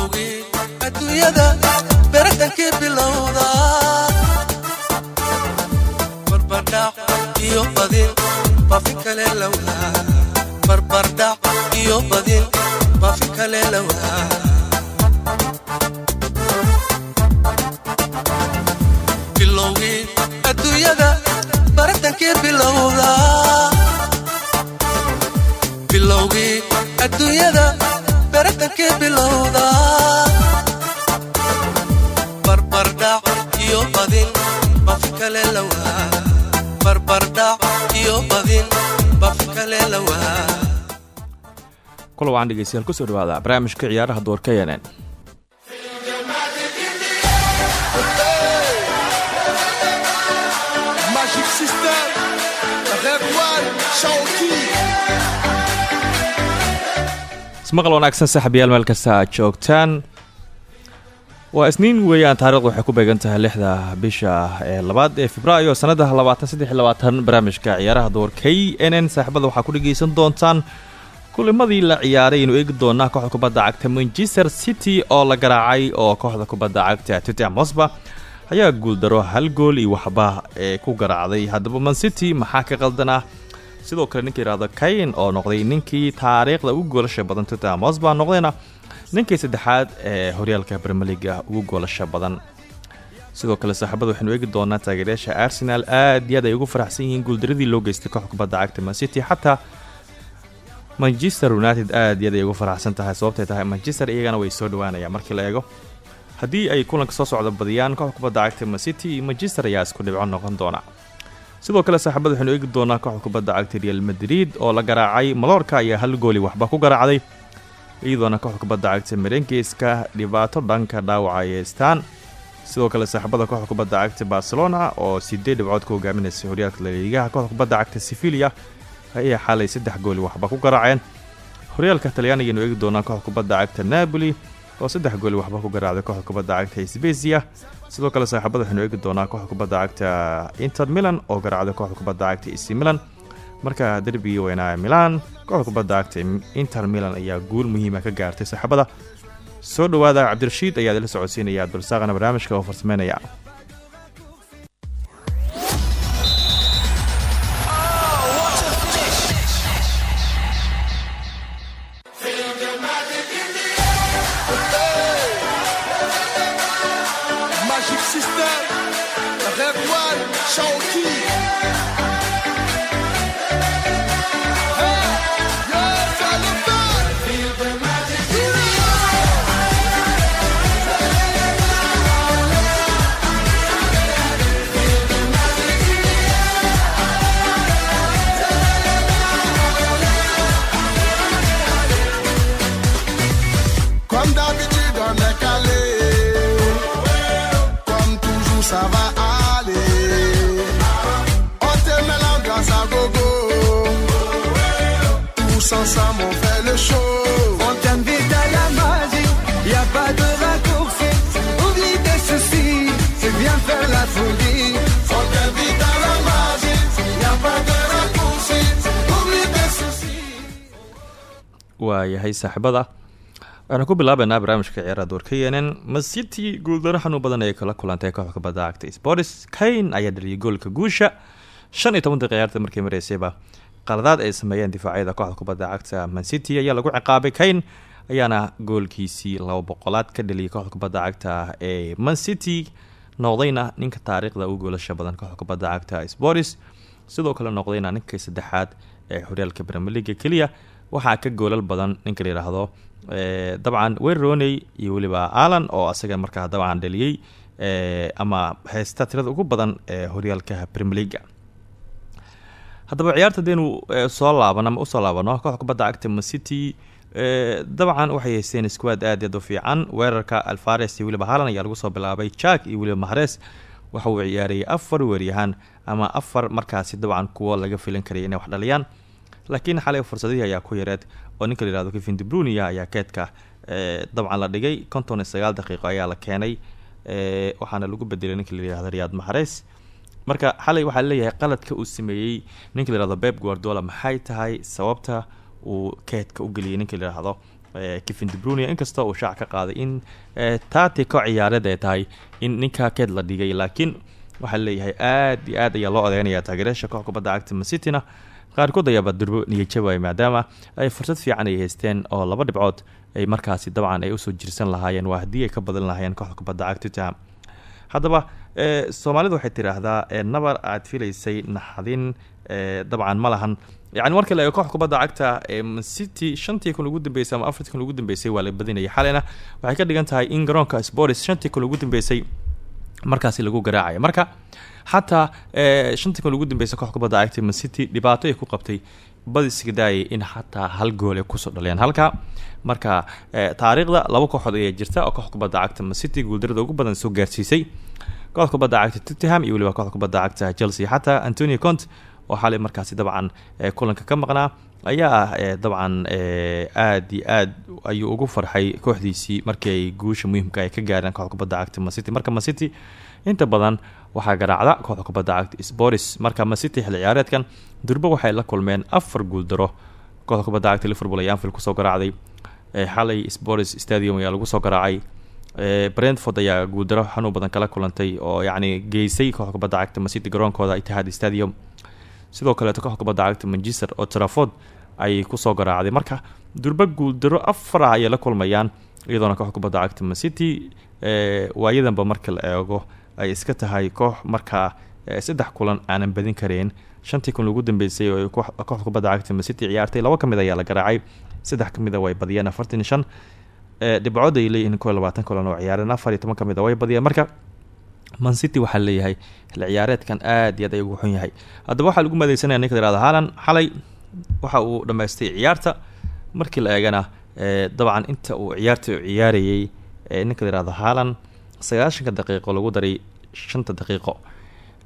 bilowgii adduunyada beratankii bilowda. Barbardhac iyo badin bafi kale lawaa barbardhac iyo badin bafi kale lawaa bilowgii adduunyada baratankii bilowda. Bilowgii adduunyada baratankii bilowda barbardhac iyo badin bafi kale lawaa barbardhac iyo badin bafi kale lawaa kula wacan dhegeystayaal ku soo dhawaada barnaamijka ciyaaraha doorka yenen ismaqal wanaagsan saaxiibayaal meel kasta aad joogtaan. Waa isniin weeyaan taarikhdu waxay ku beegan tahay lixda bisha ee labaad ee februaayo sanada labaatan barnaamijka ciyaaraha door k n n. Saaxiibada waxaa ku dhegeysan doontaan kulimadii la ciyaaray inuu eegi doonaa kooxda kubadda cagta manchester city oo la garaacay oo kooxda kubadda cagta tottenham hotspur ayaa guuldaro hal gool iyo waxba ee ku garaacday. Haddaba man city maxaa ka qaldan ah sidoo kale ninka yidhahdo kayn oo noqday ninkii taariikhda ugu goolasha badan tottenham hotspur noqdayna ninkii saddexaad ee horyaalka bremeliga ugu goolasha badan. Sidoo kale saaxiibada waxaynu eegi doonaa taageerayaasha arsenal aad iyo aad ay ugu faraxsan yihiin guuldaradii loo geystay kooxda kubadda cagta man city. Xataa manchester united aad iyo aad ay ugu faraxsan tahay sababtay tahay manchester iyagana way soo dhawaanayaan. Markii la eego haddii ay kulanka soo socda badiyaan kooxda kubadda cagta man city iyo manchester ayaa isku dhibco noqon doona sidoo kale saaxiibada waxaynu eegi doonaa kooxda kubadda cagta real madrid oo la garaacay maloorka ayaa hal gooli waxba ku garaacday. Iyadoona kooxda kubadda cagta merengeska dhibaato dhanka dhaawaca ay haystaan sidoo kale saaxiibada kooxda kubadda cagta barcelona oo sideed dhibcood ka hogaaminaysay horyaalka laliigaha kooxda kubadda cagta sevilia ayaa xalay saddex gooli waxba ku garaaceen. Horyaalka talyaanigaynu eegi doonaa kooxda kubadda cagta napoli oo saddex gooli waxba ku garaacday kooxda kubadda cagta sbesia sidoo kale saaxiibada waxaynu eegi doonaa kooxda kubadda cagta inter milan oo garaacday kooxda kubadda cagta ac milan. Marka derbigii weynaa milan kooxda kubadda cagta inter milan ayaa guul muhiima ka gaartay saaxiibada. Soo dhawaada cabdirashiid ayaa idila socodsiinaya abdulsaaqana barnaamijka oo farsameynaya One, Shawty. Hey, waayahay saaxiibada. Waxaanu ku bilaabaynaa barnaamijka ciyaaraha doorka yenen masiti guuldaro xanuun badan ay kala kulantay kooxda kubadda cagta sports kayn ayaa dhaliyay goolka guusha. shan iyo toban daqiiqa ciyaarta markii mareysayba qaladaad ay sameeyeen difaacyada kooxda kubadda cagta mancity ayaa lagu ciqaabay. Kayn ayaana goolkiisii laba boqolaad ka dhaliyay kooxda kubadda cagta ee mancity noqdayna ninka taariikhda ugu goolasha badan kooxda kubadda cagta sports sidoo kale noqdayna ninka saddexaad ee horyaalka bremeliga keliya waxaa ka goolal badan ninka la yidhaahdo dabcan werroney iyo weliba alan oo asaga markaa dabcan dhaliyey ama haysta tirada ugu badan ee horyaalka bremeliga haddaba ciyaarta ee, soo laaban ama u soo laabano kooxda kubadda cagta macity ee, dabcan waxay haysteen squad aad aad fiican. Weerarka alfares iyo weliba halan ayaa lagu soo bilaabay. Jack iyo weliba mahres waxa uu ciyaarayay afar weeryahaan ama afar markaasi dabcan kuwo laga filan karaya inay wax dhaliyaan laakiin xalay fursadihii ayaa ku yareed oo ninka la yihahdo kevin debrunia ayaa keedka ee, dabcan la dhigay. konton iyo sagaal daqiiqo ayaa la keenay ee, waxaana lagu bedelay ninka la yihahdo riyaad marka xalay waxaa leeyahay qaladka uu sameeyey ninka la yihahdo beb maxay tahay sababta uu keedka u geliyay ninka la yihahdo eh, kevin debrunia inkastoo uu shaac ka qaaday in eh, taatiko ciyaareed ay tahay in ninka keed la dhigay. Laakiin waxaa leeyahay aad iyo aad ayaa loo odeynaya taageerayaasha koox kubadda cagta macityna qaarkood ayaaba durbo niyajabaya maadaama ay fursad fiican ay haysteen oo laba dhibcood ay markaasi dabcan ay u soo jirsan lahaayeen waa haddii ay ka badan lahaayeen kooxda kubadda tottenham haddaba eh, soomaalidu waxay tidhaahdaa eh, nabar aad filaysay naxdin eh, dabcan ma lahan. Yani marka la eego koox kubadda cagta city shantii kun ugu dambeysay ama afartii kun ugu dambeysay waa la badinayay. Xalina waxay ka dhigan tahay in garoonka sports shantii kun ugu dambeysay markaasi lagu garaacaya marka xataa eh, shantii kun ugu dambeysay koox kubadda cagta man city dhibaato ay ku qabtay badisga daayay in xataa hal gool ay ku soo dhaliyaan halka marka eh, taariikhda laba kooxood ayaa jirta oo koox kubadda cagta man city guuldarada ugu badan soo gaarsiisay. Kooxda kubadda cagta tottenham iyo kooxda kubadda cagta chelsea. Xataa antonio cont oo xalay markaasi dabcan eh, kulanka ka maqnaa ayaa ah eh, dabcan eh, aad iyo aad ayuu ugu farxay kooxdiisii markii ay guusha muhiimka ay ka gaareen kooxda kubadda cagta mancity marka mancity inta badan waxaa garaacda kooxda kubadda cagta sporis marka mancity xilli ciyaareedkan durbo waxay la kulmeen afar guuldaro kooxda kubadda cagta liverpool ayaa anfield ku soo garaacday. Eh, xalay sporis stadium ayaa lagu soo garaacay. Brentford ayaa guuldaro xanuun badan kala kulantay oo yacni geysay kooxda kubadda cagta mancity garoonkooda itihad stadium sidoo kaleeto kooxda kubadda cagta manchester oo traford ayay ku soo garaacday marka durba guuldaro afar ah ayay la kulmayaan iyadoona kooxda kubadda cagta mancity eh, waayadanba marka la eego ay iska tahay koox markaa eh, saddex kulan aanan badin kareen shantii kun ugu dambeysay oo kooxda kubadda cagta mancity ciyaartay laba ka mid ayaa la garaacay saddex ka mid a way badiyeen afartan shan Eh, dhibcood ay leeyihiin labaatan kulan oo ciyaareen afar iyo toban ka mid a way badiyeen marka man city waxaa leeyahay xilli ciyaareedkan aad iyo aad ay ugu xun yahay. Haddaba waxaa lagu madeysanaya ninka yihahdo haalan xalay. Waxa uu dhammaystay ciyaarta. Markii la eegana eh, dabcan inta uu ciyaarta u ciyaarayey eh, ninka la yihahdo haalan sagaashanka daqiiqo lagu daray shanta daqiiqo.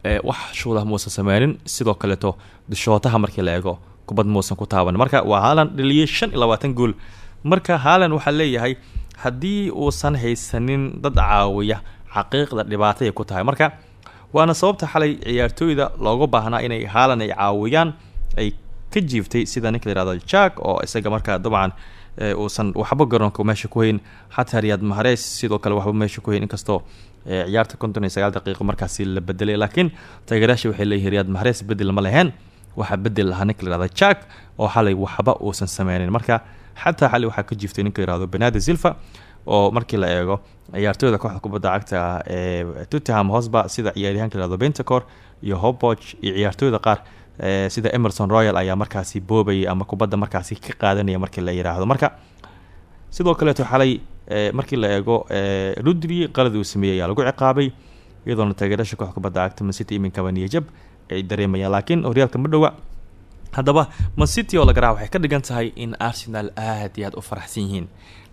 Eh, wax shuudah muusan sameynin sidoo kaleeto dushootaha markii la eego kubad muusan ku taaban. Marka waa haalan dhaliyey shan gool. Marka haalan waxaa leeyahay haddii uusan haysanin dad caawiya xaqiiqda dhibaatay ku tahay. Marka waana sababta xalay ciyaartooyda looga baahnaa inay haalan ay caawiyaan ay ka jiiftay sida ninka la yihahdo jack oo isaga markaa dabcan eh, uusan waxba garoonka meesha ku hayn. Xataa riyaad mahareys sidoo kale waxba meesha ku hayn inkastoo eh, ciyaarta konton iyo sagaal daqiiqo markaasi la bedelay. Laakiin taageerayaasha waxay leeyihiin riyaad mahareys bedel ma leheen waxaa bedel lahaa ninka la yihahdo jack oo xalay waxba uusan sameynin marka xataa xalay waxaa ka jiiftay ninka la yihahdo benadi silva oo markii la eego ciyaartooyda kooxda kubadda cagta ee tottenham hosba sida ciyaaryahanka la yihahdo bentacor iyo hoboch iyo ciyaartooyda qaar eh, sida emerson royal ayaa markaasi boobayay ama kubadda markaasi ka qaadanaya markii la yiraahdo. Marka sidoo kaleeto xalay eh, markii la eego eh, rudri qalad uu sameeyey lagu ciqaabay iyadoona taageerasha kooxda kubadda cagta mancity iminkaba niyajab ay dareemayaan laakiin horyaalka ma dhowa haddaba mancity oo la garaaca waxay ka dhigan tahay in arsenal aad iyo aad u faraxsan yihiin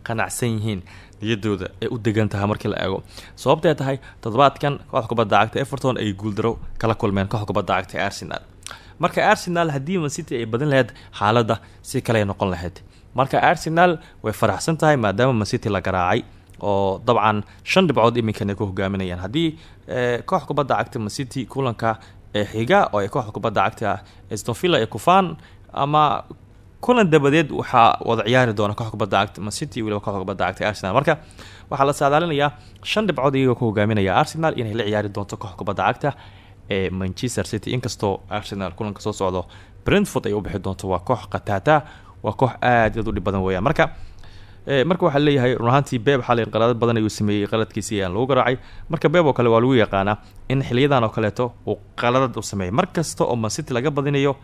qanacsan yihiin niyadooda ay u degan tahay markii la eego sababtay tahay toddobaadkan kooxda kubadda cagta everton ay guuldaro kala kulmeen kooxda kubadda cagta ee arsenal. Marka arsenal haddii mancity ay badin lahayd xaaladda si kale ay noqon lahayd marka arsenal way faraxsan tahay maadaama mancity la garaacay oo dabcan shan dhibcood iminkan ay ku hogaaminayaan. Haddii eh, kooxda kubadda cagta mancity kulanka ee xiga oo ay kooxda kubadda cagta stonvilla ay kufaan ama kulan dabadeed waxaa wada ciyaari doona kooxda kubadda cagta mancity iyo weliba kooxda kubadda cagta arsenal. Marka waxaa la saadaalinayaa shan dhibcood iyagoo ku hogaaminaya arsenal inay la ciyaari doonto kooxda kubadda cagta ee manchester city. Inkastoo arsenal kulanka soo socdo brentford ay u bixi doonto waa koox khataata waa koox aad aad u badan weeyaan. Marka Eh, marka waxaa leeyahay run beeb xalay qalado badan ayuu sameeyey qaladkiisii ayaan lagu garaacay. Marka beeb oo kale waa lagu yaqaanaa in xiliyadan oo kaleeto uu qaladad u sameeyay. Mar kasta oo mancity laga badinayo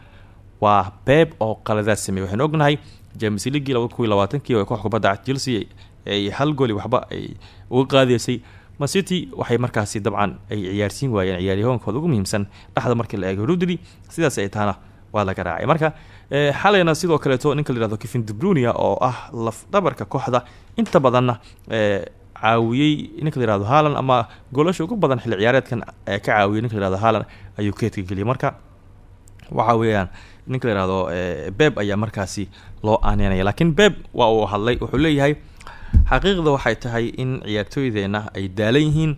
waa beeb oo qaladaad sameeyey. Waxaynu ognahay james leagui laba kun iyo labaatankii oo koox kubadda cagta chelsea ay hal gooli waxba ay uga qaadaysay mancity waxay markaasi dabcan ay ciyaarsiin waayeen ciyaaryahankooda ugu muhiimsan dhexda markii la eego rudri sidaas ay tahana waa laga raacay. Marka eh, xalayna sidoo kaleeto ninka la yihahdo kevin debrunia oo ah laf dhabarka kooxda. Inta badanna eh, caawiyey ninka la yihahdo haalan ama goolasha ugu badan xilli ciyaareedkan ee ka caawiyey ninka la yihahdo haalan ayuu keedka geliyay. Marka waxa weeyaan ninka la yihahdo eh, beb ayaa markaasi loo aaneynaya laakiin beb waa uu hadlay wuxuu leeyahay xaqiiqda waxay tahay in ciyaartooydeenna ay daalan yihiin.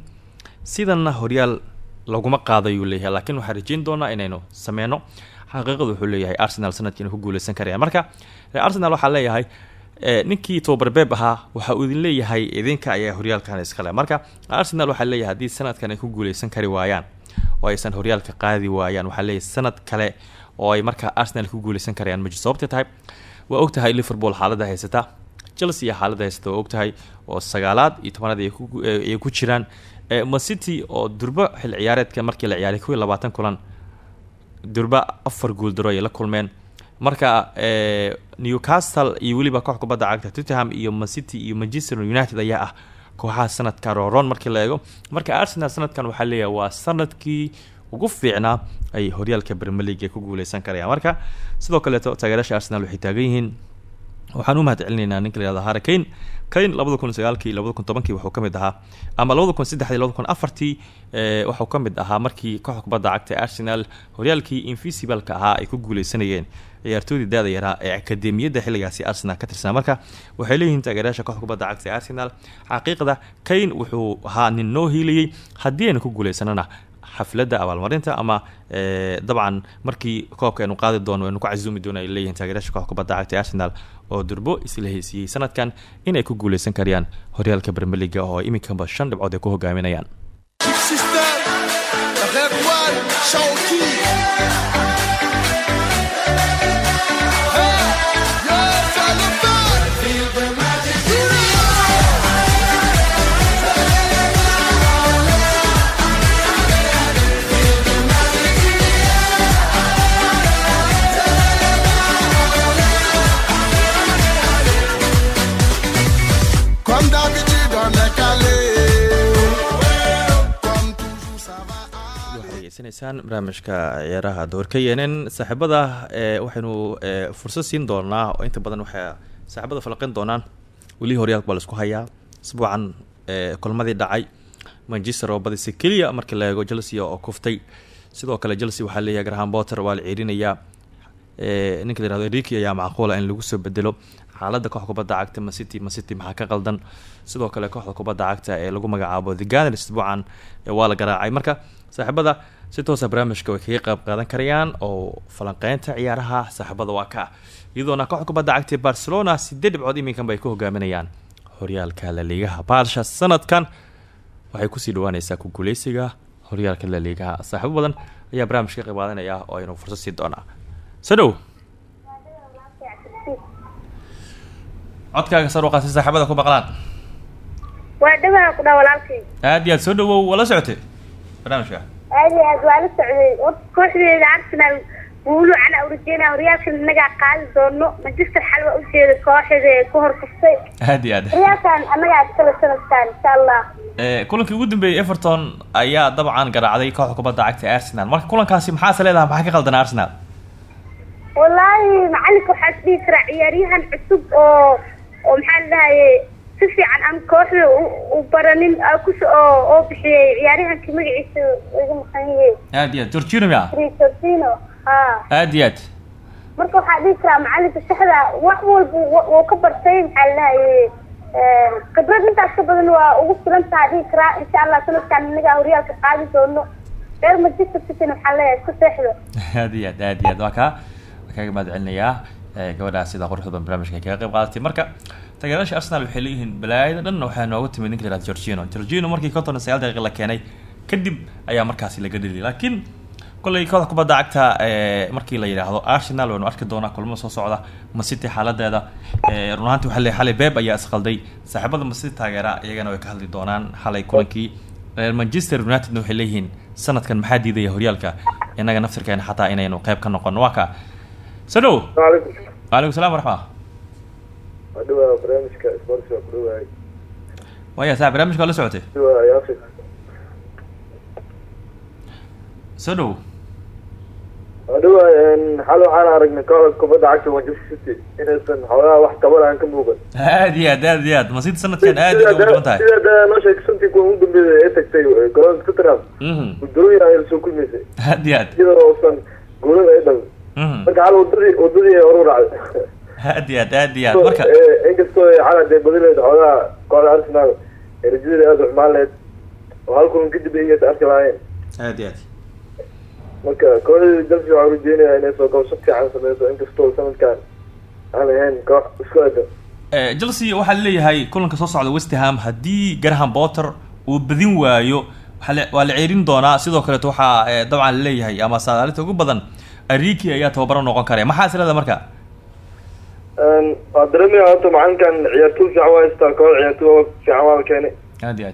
Sidanna horyaal laguma qaadayuu leeyahay. Laakiin waxaan rajeyn doonaa inaynu sameyno xaqiiqadu wuxuu leeyahay arsenal sanadkiina ku guuleysan karaya. Marka eh, arsenal waxaa leeyahay eh, ninkii tobabar beeb ahaa waxa uu idin leeyahay idinka ayaa horyaalkan iskale marka arsenal waxaa leeyahay haddii sanadkan ay ku guuleysan kari waayaan oo aysan horyaalka qaadi waayaan waxaa leeyahay sanad kale oo ay markaa arsenal ku guuleysan karayaan ma jirto. Sababtay tahay waa og tahay liverpool xaaladda haysata chelsea iyo xaaladda haysata waa og tahay oo sagaalaad iyo tobanaad ku- ay ku jiraan. Eh, man city oo durbo xil ciyaareedka markii la ciyaaray kow labaatan kulan durba afar guuldaro ay la kulmeen. Marka eh, newcastle iyo weliba koox kubadda cagta tottenham iyo mancity iyo manchester united ayaa ah kooxaha sanadka roron markii la eego. Marka arsenal sanadkan waxaa leeyahay waa sannadkii ugu fiicnaa ay horyaalka premier league ku guuleysan karayaan. Marka sidoo kaleeto taageerasha arsenal waxay taagan yihiin. Waxaan u mahad celinaynaa ninka la yihahdo harry kane. Labada kun sagaalkii labada kun tobankii ahaa. Ama labada kun saddexdii labada kun afartii eh, ahaa markii kooxda cagta arsenal horyaalkii invisibalka ahaa ay ku guuleysanayeen ciyaartoydii daada yaraa ee akademiyadda xilligaasi arsenal ka tirsanaa marka waxay leeyihiin taageerayaasha kooxda cagta arsenal. Xaqiiqda kane wuxuu ahaa nin noo hiilayey haddii aynu ku guuleysanana xafladda abaalmarinta ama eh, dabcan markii koobka aynu qaadi doono aynu ku casuumi doono ay leeyihiin taageerayaasha kooxda kubadda cagta arsenal oo durbo isla sanadkan inay ku guuleysan karayaan horyaalka league oo iminkanba shan dhibcood ay ku hogaaminayaan degeysanaysaan barnaamijka ciyaaraha doorka yeeneen saaxiibada waxaynu fursad siin doonaa oo inta badan waxay saaxiibada falaqin doonaan. Weli horyaalka baa la isku hayaa. Isbuucan kulmadii dhacay. Manchester oo badisay keliya markii la eego chelsea oo kuftay. Sidoo kale chelsea waxaa leeyahay graham potter waa la ceerinayaa ee, ninka la yihahdo enrique ayaa macquula in lagu soo bedelo. Xaaladda kooxda kubadda cagta macity macity maxaa ka qaldan? Sidoo kale kooxda kubadda cagta ee lagu magacaabo the gunners isbuucan waa la garaacay. Marka saaxiibada si toosa barnaamijka way kaga qayb qaadan karayaan oo falanqeynta ciyaaraha saaxiibada waa ka. Iyadoona kooxda kubadda cagta barcelona sideed dhibcood iminkanba ay ku hogaaminayaan. Horyaalka laliigaha baarsha sanadkan waxay ku sii dhawaaneysaa ku guuleysiga horyaalka laliigaha saaxiibo badan ayaa barnaamijka ka qayb qaadanaya oo aynu fursad sii doonaa. Soo dhow codkaaga sar u qaatay saaxiibada ku maqlaan waa dhawaha ku dhaa walaalkay. Aad iyo aad soo dhawow waa la socotay. Barnaamijka aad waa la socday horta kooxdeeda arsenal guulu cana urujeyna horyaalkan innagaa qaadi doono manchester xal waa ujeeda kooxda ee ku horkaftay aad iyo aad horyaalkan annagaa iskala sanadkan insha allah kulankii ugu dambeeyey everton ayaa dabcan garaacday kooxda kubadda cagta arsenal marka kulankaasi maxaase leedahay maxaa ka qaldan arsenal wallaahi macalinka waxaa is dhihi karaa ciyaaryahan cusub oo oo maxaa la dhahaye si fiican aan kooxda u- baranin aa kus oo bixiyey ciyaaryahankii magaciisa iga maqan yahay aad iyo aad. Georgino mia Cristiano ha aad iyo aad. Marka waxaa dhihi karaa macalinka saxda wax walba wa- wuu ka bartay maxaa la dhahaye khibrad intaas ka badan waa ugu filan taha dhihi karaa insha allah sanadkan inaga horyaalka qaadi doono. Reer manchester cityn waxaa leeyahay isku seexdo. Aad iyo aad aad iyo aad. Waa kaa waa kaaga mahad celinayaa eh, gabadhaas sida quruxda badan barnaamijka kaga qayb qaadatay marka taageerayaasha arsenal waxay leeyihiin balaayada dhanna waxaa nooga timid ninka lihahda gorgino gorgino markii konton iyo sagaal daqiiqa la keenay kadib ayaa markaasi laga dheli laakiin kollay kooxda kubadda cagta eh, markii la yidhaahdo arsenal waynu arki doonaa kulmo soo socda masity xaaladeeda. Eh, Run ahaantii waxaa leeyahay xalay beb ayaa isqalday. Saaxiibada masity taageera iyagana way ka hadli doonaan xalay kulankii. Manchester unitedna waxay leeyihiin sanadkan maxaa diidaya horyaalka? Innaga naftirkeena xataa inaynu qeyb ka noqon. Waa ka. Sadhow waalaikum salam waraxmaa adhiwa barnaamijka sports waa ku dhawaay waya saa barnaamijka waa la socotay adhiwa yaafis soo dhow adhiwa xal waxaan aragnay kooxda kubadda cagta manchester city inaysan xoogaha wax tabar aan ka muuqan aad iyo aad aad iyo aad masidi sanadkan aad ay ugu badan tahay sida da noo sheegay santii kuwa ugu dambeeyay ee tagtay garoonka tottenham gudooyin ay soo kulmaysay aad iyo aad iyadoo uusan goolada ay dhalin marka xal wadadii wadadii ay horu raacday aad iyo aad aad iyo aad marka Eh, inkastoo hadee badileed xoogaha kooxda arsenal ee rajadeeda aada u xumaan leed oo hal kulan kadib iyas arki lahaayeen. Aad iyo aad marka kooxdii chelsea waxaa rajeynayaa inay soo kabasho fiican sameyso inkastoo sanadkan aan ahayn koox isku adan Eh, chelsea waxaa leeyahay kulanka soo socda westham haddii graham potter uu badin waayo waa la ceerin doonaa sidoo kaleeto waxaa eh, dabcan la leeyahay ama saadaalinta ugu badan ariki ayaa tababaro noqon karaya maxaa islada marka waa dareemaya horta macalinkan ciyaartoy fiican waa haystaa koox ciyaartoy fiican waa la keenay.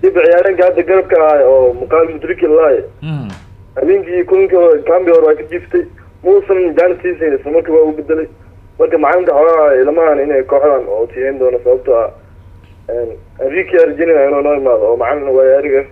Dib ciyaareenka hadda garabka ahay oo muqaal mudriki lahay Mhm. habeenkii kulanka kambi hore waa ka jiiftay. Muusan jaanis siisayn isla markii waa u bedelay marka macalinka xoogaa ilamahan inay kooxdan oo tiihayn doono sababtoo ah enrique argenina inuu noo imaado oo macalin waaya ariga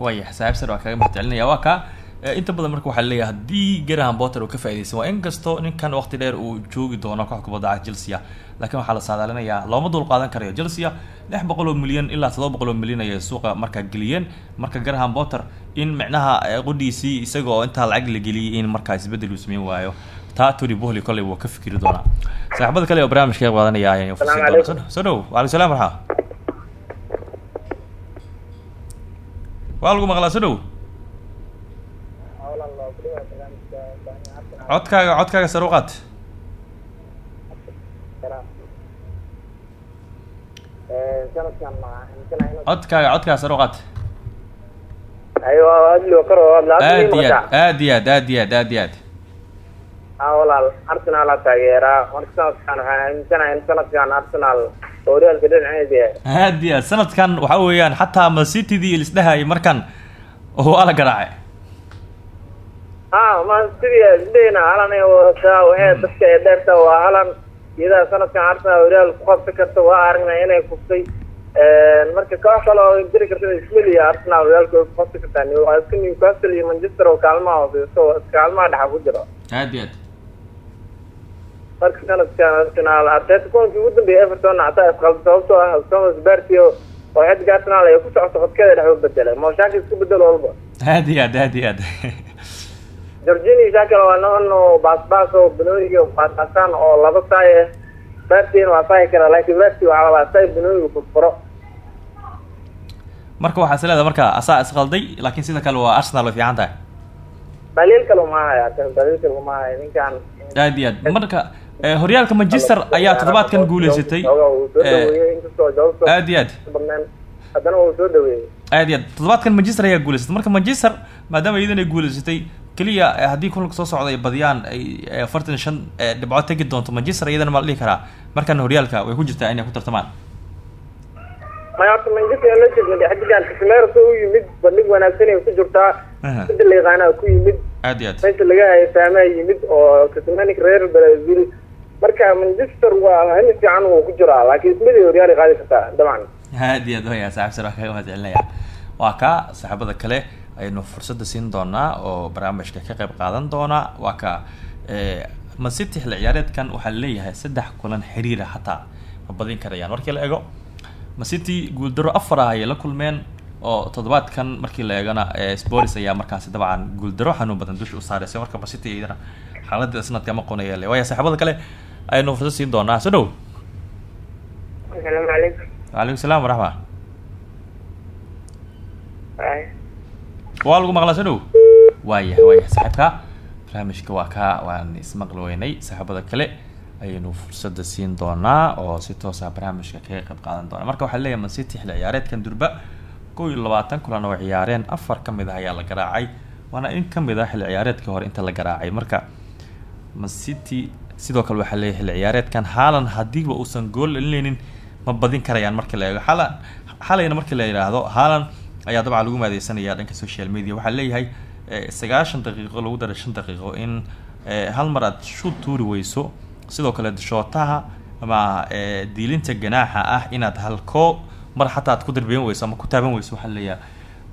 waaya saaxiib sar waa kaga mahadcelinaya waa ka inta badan marka waxaa leeyahay haddii graham potter uu ka faaidaysan waa inkastoo ninkan waqti dheer uu joogi doono koox kubadda cagta chelsea laakiin waxaa la saadaalinayaa looma dul qaadan karayo chelsea lix boqol oo milyan ilaa todoba boqol oo milyan ayay suuqa markaa geliyeen. Marka graham potter in micnaha eh, qudhiisii isaga oo intaa lacag la geliyay in markaa isbeddel uu sameyn waayo. Taa tony bohli kolley wuu ka fikiri doonaa. Saaxiibada kale oo barnaamijka qayb qaadanaya ayaan doonaa calaykum. soo dhow waalaikum waa lagu maqlaa soo dhow codkaaga codkaaga sare u qaad. Codkaaga u adli karo aad iyo aad aad iyo aad aad iyo aad aad iyo aad. Ah walaal arsenal aa taageeraa marka sanadkan waxaan aaminsanahay in sanadkan arsenal. Horyaalka dhinaceeda yahay aad iyo aad sanadkan waxa weeyaan xataa ma citydii ilisdhahayay markan waa la garaacay ha ma sidii halan wadataa waxay dadka ee dheerta waa halan iyadaa sanadkan arsenal horyaal ku qabsan karta waa aragnay inay kuftay marka koox kale oo jiri karta ismeliya arsenal horyaalka way ku qabsan kartaa. Iska newcastle iyo manchester oo kaalmaha hooseyso oo kaalmaha dhexa ku jiro. Aad iyo aad. Marka sanadkan arsenal arteta kulankii ugu dambeeyay everton hataa isqalda sababtoo ah thomas bartio oo xiddiga arsenal ay ku socoto codkeeda dhex u bedelay mooshaaki isku bedel walba. Aad iyo aad aad iyo aad georgini shakal waa noonu baasbaas oo banooyiga baasbaasaan oo laba saay ah bartina waa saayi kara laakiin barti waxaa labaa saay banooyiga furfuro marka waxaa is leedahay marka asaa isqalday laakiin sida kale waa arsenal way fiican tahay. Daliil kale uma haya daliil kale uma haya ninkan aad iyo aad. Marka eh, horyaalka manchester ayaa toddobaadkan guuleysatay. Eh, aad iyo aad. haddana wuu soo dhaweeyey aad iyo aad. Toddobaadkan manchester ayaa guuleysatay. Marka manchester maadaama iyadan ay guuleysatay keliya eh, haddii kulanka soo socda ay badiyaan ay eh, afartan iyo shan eh, dhibcood tegi doonto manchester iyadana ma la dhihi karaa? Markan horyaalka way ku jirtaa inay ku tartamaan. Maya horta manchester la jeedna xiddigan Casemiro soo u yimid bandhig wanaagsan ay ku jirtaa. Sidii la yaqaana ku yimid. Aad iyo aad. Meesha laga hayo fahmaa yimid oo Casemiro reer Brazil. Marka Manchester waa hali fiican uu ku jiraa laakiin ismidii horyaal qaadi kartaa dabcan aad iyo aad waya saaxib sar waa kaga mahadcelinaya waa ka saaxiibada kale aynu fursadda siin doonaa oo barnaamijka ka qayb qaadan doona waa ka man city xilli ciyaareedkan waxaa leeyahay saddex kulan xiriira xataa ma badin karayaan. Markii la eego man city guuldaro afar ah ayay la kulmeen oo toddobaadkan markii la eegana spors ayaa markaasi dabcan guuldaro xanuun badan dusha u saaraysa marka man city iyadana xaaladda sanadka ma qonaya le waaya saaxiibada kale aynu fursad siin doonaa. Soo dhow. Asalaamu calaykum waalaikum salaam waraxma waa lagu maqlaa soo dhow waaya waaya. Saaxiibka barnaamijka waa ka waan ismaqli weynay saaxiibada kale ayaynu fursadda siin doonaa oo si toosa barnaamijka kaga qayb qaadan doona marka waxaa leeyahay man city xilli ciyaareedkan durba kow iyo labaatan kulan oo ciyaareen afar ka mid ah ayaa la garaacay waana in ka mid ah xilli ciyaareedkii hore inta la garaacay. Marka man city sidoo kale waxaa leeyahay xilli ciyaareedkan haalan hadiiba uusan gool dhalinayn ma badin karayaan marka la eego. Xala xalayna markii la yidhaahdo haalan ayaa dabcan lagu maadeysanaya dhanka social media. Waxaa leeyahay eh, sagaashan daqiiqo lagu daray shan daqiiqo in eh, hal mar aad shoot tuuri weyso sidoo kale shootaha ama eh, diilinta ganaaxa ah inaad halkoo mar xataa aad ku darbeyn weyso ama ku taaban weyso waxaa leeyahay.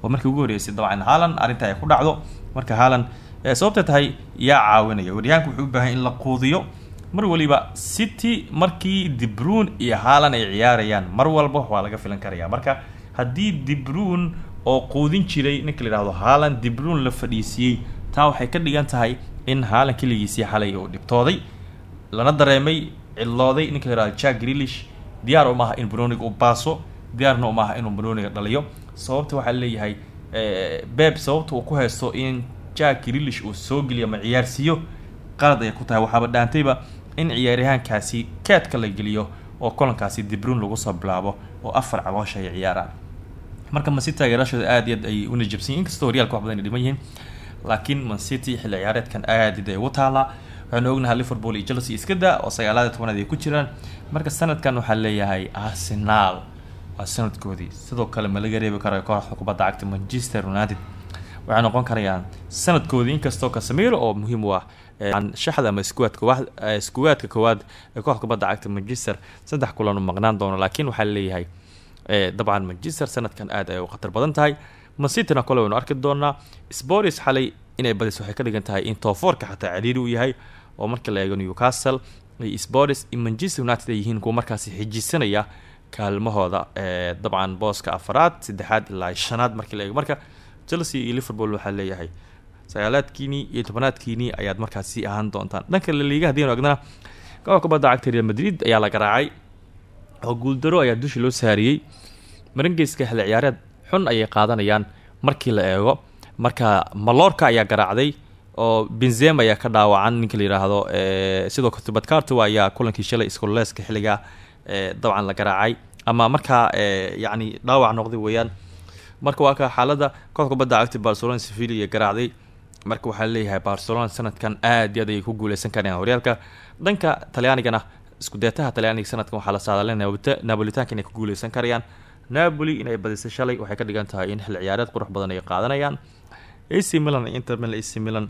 Waa markii ugu horeysay dabcan haalan arrinta ay ku dhacdo. Marka haalan sababtay tahay yaa caawinaya. Waryahanka wuxuu u baahan in la quudiyo. Mar waliba city markii dibruun iyo haalan ay ciyaarayaan mar walba waa laga filan karaya marka haddii dibruun oo quudin jiray ninka la yidhahdo haalan dibruun la fadhiisiiyey taa waxay ka dhigan tahay in haalan keligiisii xalay uu dhibtooday. Lana dareemay cidlooday ninka la yihahdo jack greelish diyaar uma aha in broniga uu baaso diyaarna uma aha inuu broniga dhaliyo. Sababta waxaa leeyahay eh, beb sababta uu ku haysto in jack greelish uu soo geliyo ama ciyaarsiiyo qalad ay ku tahay. Waxaaba dhaantayba in ciyaaryahaankaasi keedka la geliyo oo kulankaasi dibruun lagu soo bilaabo oo afar caloosha ay ciyaaraan marka mancity taageerashooda aad aad ay u najabsan yihiin inkastoo horyaalka wax badan ay dhiman yihiin laakiin mancity xilli ciyaareedkan aad id ay ugu taalaa waxaanu ognahay liverpool iyo chelsea iska da oo sagaalaada tobanaad ay ku jiraan. Marka sanadkan waxaa leeyahay arsenal. Waa sanadkoodii. Sidoo kale ma laga reebi karo kooxda kubadda cagta manchester united. Waxay noqon karayaan sanadkoodii inkastoo casemiro oo muhiim u ah shaxda ama iskuwaadka koowaad ee kooxda kubadda cagta manchester saddex kulan u maqnaan doono. Laakiin waxaa leeyahay dabcan manchester sanadkan aad ay u khatar badan tahay. Mancityna kole waynu arki doonaa. Sporis xalay inay badis waxay ka dhigan tahay in toofoorka xataa ciriiri u yahay oo marka la eego newcastle iyo manchester united ay yihiin kuwa markaasi xijisanaya kaalmahooda. Dabcan booska afaraad saddexaad ilaa shanaad markii la eego. Marka chelsea iyo liverpool waxaa leeyahay sagaalaadkiinii iyo tobanaadkiinii ayaad markaas sii ahaan doontaan. Dhanka laliiga haddiinu egnana kooxda kubadda cagta real madrid ayaa la garaacay oo guuldaro ayaa dusha loo saariyey. Marangeyska xilli ciyaareed xun ayay qaadanayaan markii la eego. Marka malorka ayaa garaacday oo benzem ayaa ka dhaawacan ninka la yidhaahdo sidoo kale tubadcarto ayaa kulankii shalay iskuleeska xilliga dabcan la garaacay. Ama markaa yacni dhaawac noqday weeyaan. Marka waa ka xaalada kooxda kubadda cagta barcelona sevilla iyo garaacday. Marka waxaa leeyahay barcelona sanadkan aad iyo aad ayay ku guuleysan karayaan horyaalka. Dhanka talyaanigana isku deetaha talyaaniga sanadkan waxaa la saadalay napolitanka inay ku guuleysan karayaan. Napoli inay badisay shalay waxay ka dhigan tahay in xilli ciyaareed qurux badan ay qaadanayaan. Ac milan inter milan ac milan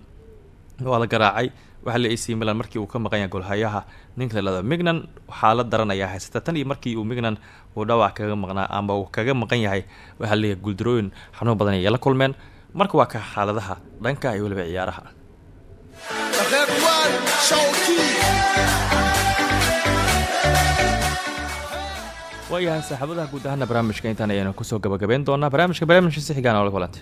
waa la garaacay. Waxaa le ac milan markii uu ka maqan yahay golhayaha ninka lalada mignan waxaa la daranayaa haysata. Tan iyo markii uu mignan uu dhaawac kaga maqnaa ama uu kaga maqan yahay waxaa leeyahay guuldarooyin xanuun badan ayay la kulmeen. Marka waa ka xaaladaha dhanka iyo weliba ciyaaraha waayahay saaxiibadaha guud ahaana barnaamijka intaan ayaynu ku soo gabagabeyn doonaa barnaamijka barnaamijka si xigaan oola kulantay